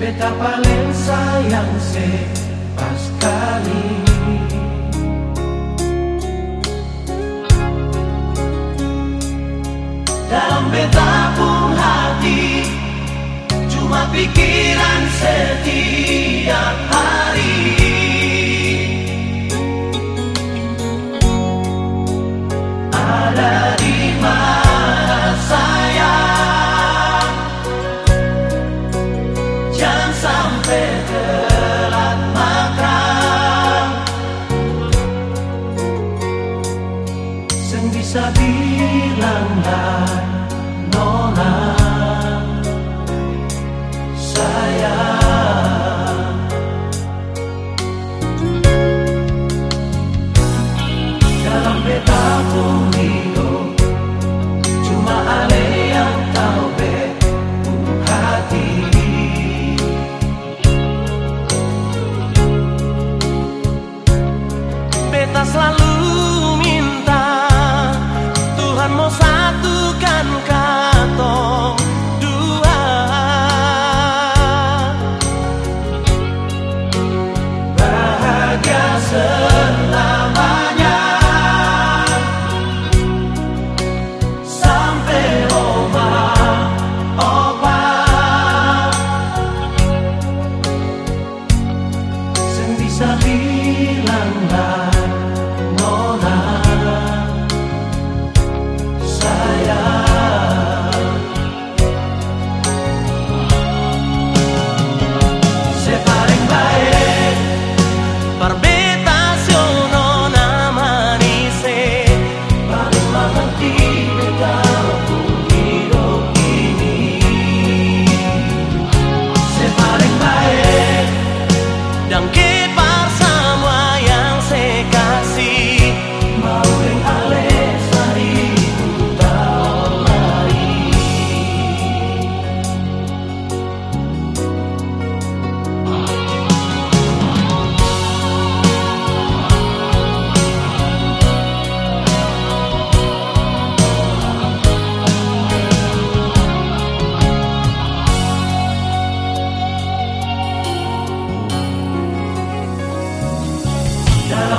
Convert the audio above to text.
Beta paling sayang se pas kali. Dalam beta pun hati Cuma pikiran setiap hari. better. satukan kata